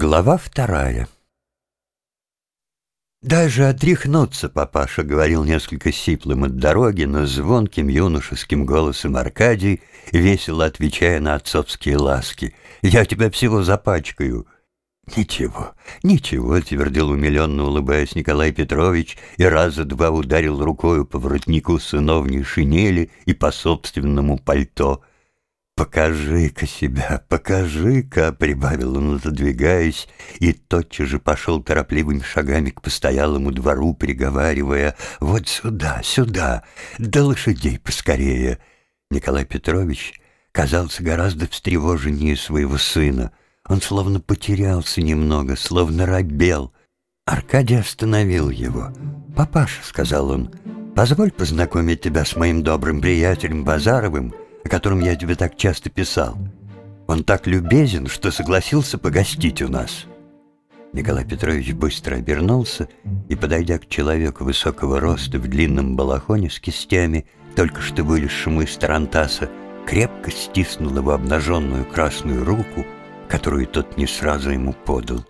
Глава вторая «Даже отряхнуться, папаша», — говорил несколько сиплым от дороги, но звонким юношеским голосом Аркадий, весело отвечая на отцовские ласки. «Я тебя всего запачкаю». «Ничего, ничего», — твердил умиленно, улыбаясь Николай Петрович, и раза два ударил рукою по воротнику сыновней шинели и по собственному пальто — «Покажи-ка себя, покажи-ка!» — прибавил он, отодвигаясь, и тотчас же пошел торопливыми шагами к постоялому двору, приговаривая «Вот сюда, сюда, да лошадей поскорее!» Николай Петрович казался гораздо встревоженнее своего сына. Он словно потерялся немного, словно робел. Аркадий остановил его. «Папаша», — сказал он, — «позволь познакомить тебя с моим добрым приятелем Базаровым» о котором я тебе так часто писал. Он так любезен, что согласился погостить у нас». Николай Петрович быстро обернулся и, подойдя к человеку высокого роста в длинном балахоне с кистями, только что вылезшему из тарантаса, крепко стиснул его обнаженную красную руку, которую тот не сразу ему подал.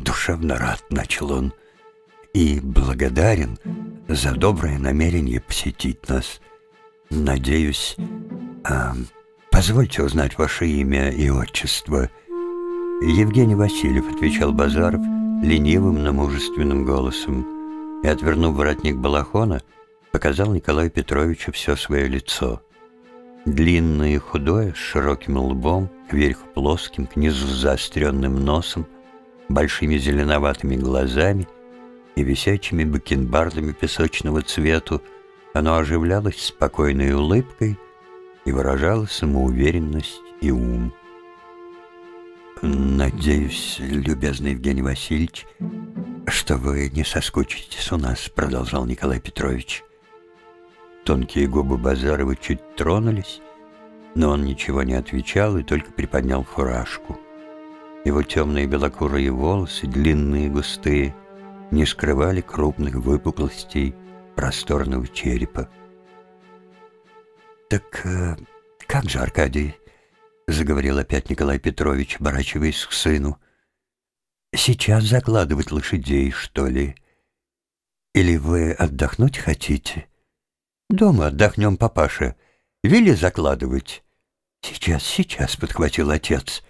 «Душевно рад», — начал он, — «и благодарен за доброе намерение посетить нас. Надеюсь, а, «Позвольте узнать ваше имя и отчество». «Евгений Васильев», — отвечал Базаров ленивым, но мужественным голосом, и, отвернув воротник балахона, показал Николаю Петровичу все свое лицо. Длинное и худое, с широким лбом, кверху плоским, к низу заостренным носом, большими зеленоватыми глазами и висячими бакенбардами песочного цвету, оно оживлялось спокойной улыбкой — и выражала самоуверенность и ум. «Надеюсь, любезный Евгений Васильевич, что вы не соскучитесь у нас», — продолжал Николай Петрович. Тонкие губы Базарова чуть тронулись, но он ничего не отвечал и только приподнял фуражку. Его темные белокурые волосы, длинные и густые, не скрывали крупных выпуклостей просторного черепа. «Так э, как же, Аркадий?» — заговорил опять Николай Петрович, оборачиваясь к сыну. «Сейчас закладывать лошадей, что ли? Или вы отдохнуть хотите?» «Дома отдохнем, папаша. Вели закладывать?» «Сейчас, сейчас», — подхватил отец.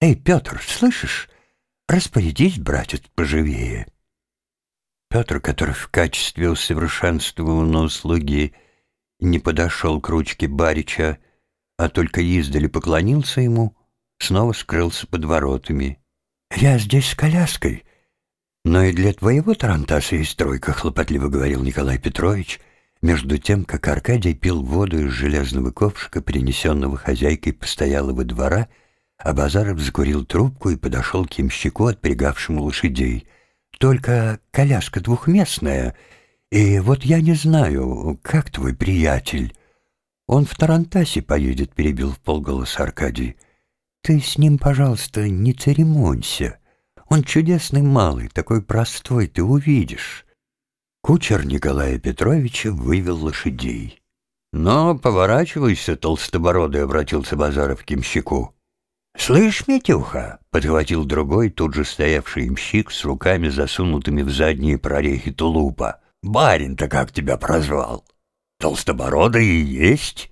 «Эй, Петр, слышишь? Распорядись, братец, поживее». Петр, который в качестве усовершенствованного слуги не подошел к ручке Барича, а только издали поклонился ему, снова скрылся под воротами. «Я здесь с коляской». «Но и для твоего тарантаса есть тройка», — хлопотливо говорил Николай Петрович, между тем, как Аркадий пил воду из железного ковшика, принесенного хозяйкой постоялого двора, а Базаров закурил трубку и подошел к ямщику, отпрягавшему лошадей. «Только коляска двухместная», и вот я не знаю, как твой приятель? Он в Тарантасе поедет, перебил в полголоса Аркадий. Ты с ним, пожалуйста, не церемонься. Он чудесный малый, такой простой, ты увидишь. Кучер Николая Петровича вывел лошадей. «Но поворачивайся, толстобородый», — обратился Базаров к имщику. «Слышь, Митюха!» — подхватил другой, тут же стоявший имщик с руками, засунутыми в задние прорехи тулупа. Барин-то как тебя прозвал? Толстобородый и есть?»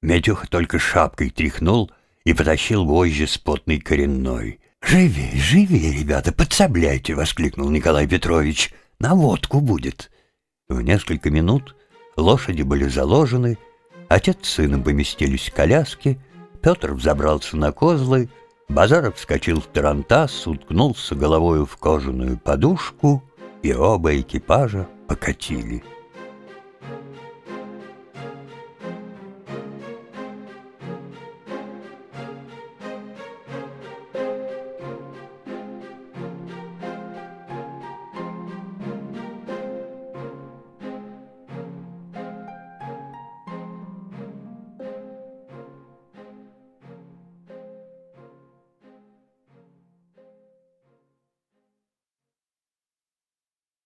Метюха только шапкой тряхнул и потащил вожжи с потной коренной. «Живей, живей, ребята, подсобляйте!» — воскликнул Николай Петрович. «На водку будет!» В несколько минут лошади были заложены, отец с сыном поместились в коляске, Петр взобрался на козлы, Базаров вскочил в тарантас, уткнулся головою в кожаную подушку, и оба экипажа покатили.